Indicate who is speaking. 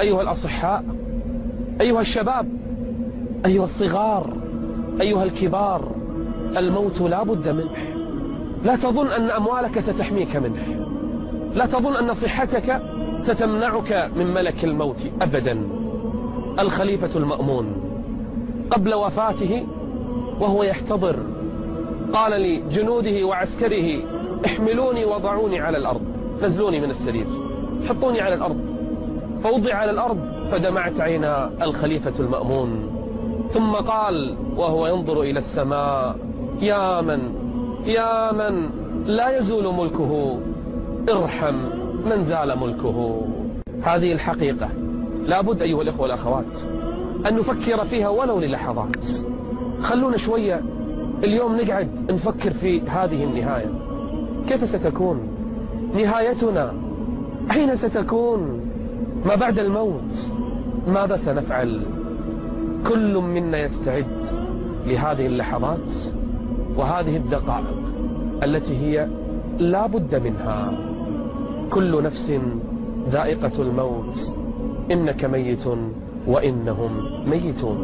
Speaker 1: أيها الأصحاء أيها الشباب أيها الصغار أيها الكبار الموت لا بد منه. لا تظن أن أموالك ستحميك منه. لا تظن أن صحتك ستمنعك من ملك الموت أبدا. الخليفة المأمون قبل وفاته وهو يحتضر. قال لجنوده وعسكره احملوني وضعوني على الأرض. نزلوني من السرير. حطوني على الأرض. فوضع على الأرض فدمعت عينا الخليفة المأمون. ثم قال وهو ينظر إلى السماء يا من يا من لا يزول ملكه ارحم من زال ملكه. هذه الحقيقة لابد أيها الإخوة والأخوات أن نفكر فيها ولو للحظات. خلونا شوية اليوم نقعد نفكر في هذه النهاية. كيف ستكون؟ نهايتنا أين ستكون؟ ما بعد الموت ماذا سنفعل؟ كل منا يستعد لهذه اللحظات وهذه الدقائق التي هي لا بد منها. كل نفس ذائقة الموت إنك ميت وإنهم ميتون.